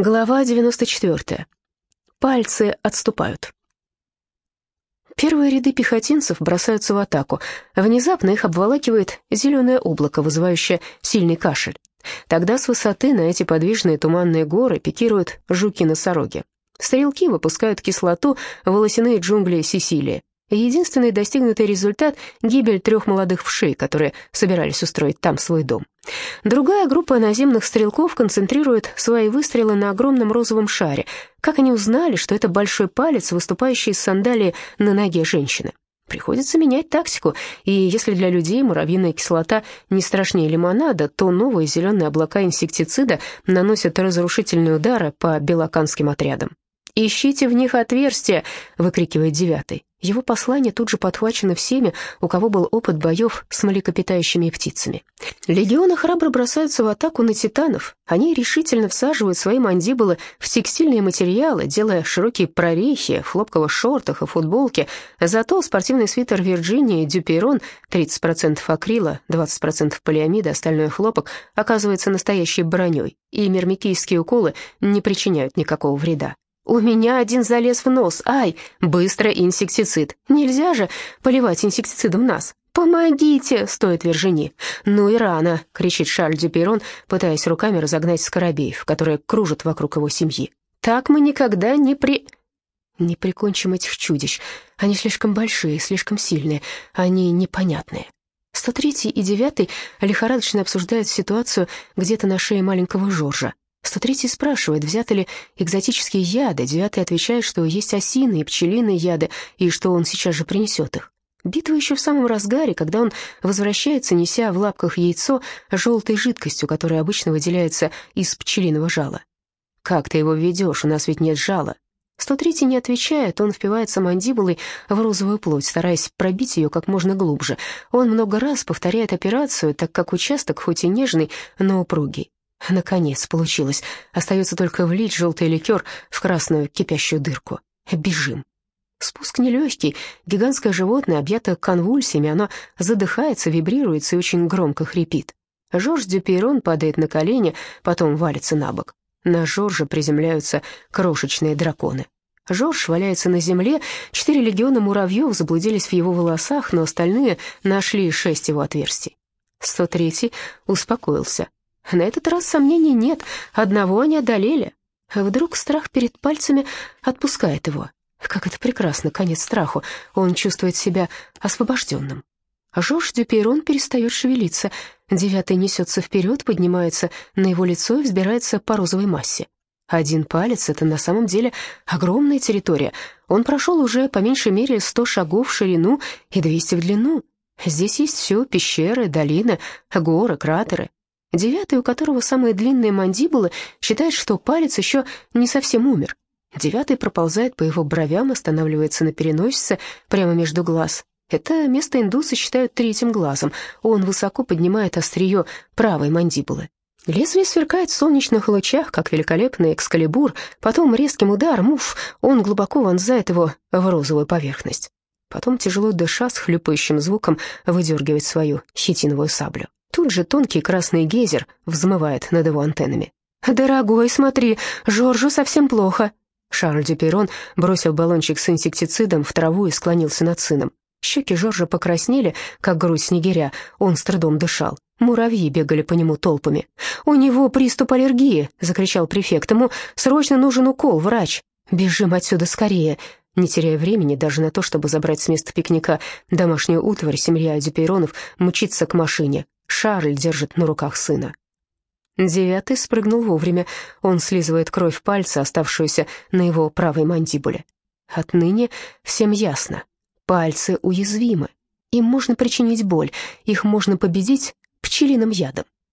Глава 94. Пальцы отступают. Первые ряды пехотинцев бросаются в атаку. Внезапно их обволакивает зеленое облако, вызывающее сильный кашель. Тогда с высоты на эти подвижные туманные горы пикируют жуки-носороги. Стрелки выпускают кислоту в волосяные джунгли Сесилии. Единственный достигнутый результат — гибель трех молодых вшей, которые собирались устроить там свой дом. Другая группа наземных стрелков концентрирует свои выстрелы на огромном розовом шаре. Как они узнали, что это большой палец, выступающий из сандалии на ноге женщины? Приходится менять тактику, и если для людей муравьиная кислота не страшнее лимонада, то новые зеленые облака инсектицида наносят разрушительные удары по белоканским отрядам. «Ищите в них отверстия!» — выкрикивает девятый. Его послание тут же подхвачено всеми, у кого был опыт боев с млекопитающими птицами. Легионы храбро бросаются в атаку на титанов. Они решительно всаживают свои мандибулы в текстильные материалы, делая широкие прорехи в хлопковых шортах и футболке. Зато спортивный свитер Вирджинии Дюпейрон, 30% акрила, 20% полиамида, остальной хлопок, оказывается настоящей броней, и мермикийские уколы не причиняют никакого вреда. «У меня один залез в нос. Ай, быстро инсектицид. Нельзя же поливать инсектицидом нас. «Помогите!» — стоит Вержини. «Ну и рано!» — кричит Шарль Дюпейрон, пытаясь руками разогнать скоробеев, которые кружат вокруг его семьи. «Так мы никогда не при...» «Не прикончим этих чудищ. Они слишком большие, слишком сильные. Они непонятные». 103 и 9 лихорадочно обсуждают ситуацию где-то на шее маленького Жоржа. 103 спрашивает, взяты ли экзотические яды. Девятый отвечает, что есть осиные и пчелиные яды, и что он сейчас же принесет их. Битва еще в самом разгаре, когда он возвращается, неся в лапках яйцо желтой жидкостью, которая обычно выделяется из пчелиного жала. «Как ты его ведешь? У нас ведь нет жала». 103 не отвечает, он впивается мандибулой в розовую плоть, стараясь пробить ее как можно глубже. Он много раз повторяет операцию, так как участок хоть и нежный, но упругий. Наконец получилось. Остается только влить желтый ликер в красную кипящую дырку. Бежим. Спуск нелегкий. Гигантское животное, объято конвульсиями, оно задыхается, вибрируется и очень громко хрипит. Жорж Дюпейрон падает на колени, потом валится на бок. На Жоржа приземляются крошечные драконы. Жорж валяется на земле, четыре легиона муравьев заблудились в его волосах, но остальные нашли шесть его отверстий. 103-й успокоился. На этот раз сомнений нет, одного они одолели. Вдруг страх перед пальцами отпускает его. Как это прекрасно, конец страху. Он чувствует себя освобожденным. Жорж Дюпейрон перестает шевелиться. Девятый несется вперед, поднимается на его лицо и взбирается по розовой массе. Один палец — это на самом деле огромная территория. Он прошел уже по меньшей мере сто шагов в ширину и двести в длину. Здесь есть все — пещеры, долины, горы, кратеры. Девятый, у которого самые длинные мандибулы, считает, что палец еще не совсем умер. Девятый проползает по его бровям, останавливается на переносице, прямо между глаз. Это место индусы считают третьим глазом. Он высоко поднимает острие правой мандибулы. Лезвие сверкает в солнечных лучах, как великолепный экскалибур, потом резким ударом, уф, он глубоко вонзает его в розовую поверхность. Потом, тяжело дыша, с хлюпающим звуком выдергивает свою хитиновую саблю. Тут же тонкий красный гейзер взмывает над его антеннами. «Дорогой, смотри, Жоржу совсем плохо». Шарль Дюперон бросил баллончик с инсектицидом в траву и склонился над сыном. Щеки Жоржа покраснели, как грудь снегиря, он с трудом дышал. Муравьи бегали по нему толпами. «У него приступ аллергии!» — закричал префект. «Ему срочно нужен укол, врач!» «Бежим отсюда скорее!» Не теряя времени даже на то, чтобы забрать с места пикника домашнюю утварь, семья Дюпейронов мчится к машине. Шарль держит на руках сына. Девятый спрыгнул вовремя. Он слизывает кровь пальца, оставшуюся на его правой мандибуле. Отныне всем ясно. Пальцы уязвимы. Им можно причинить боль, их можно победить пчелиным ядом.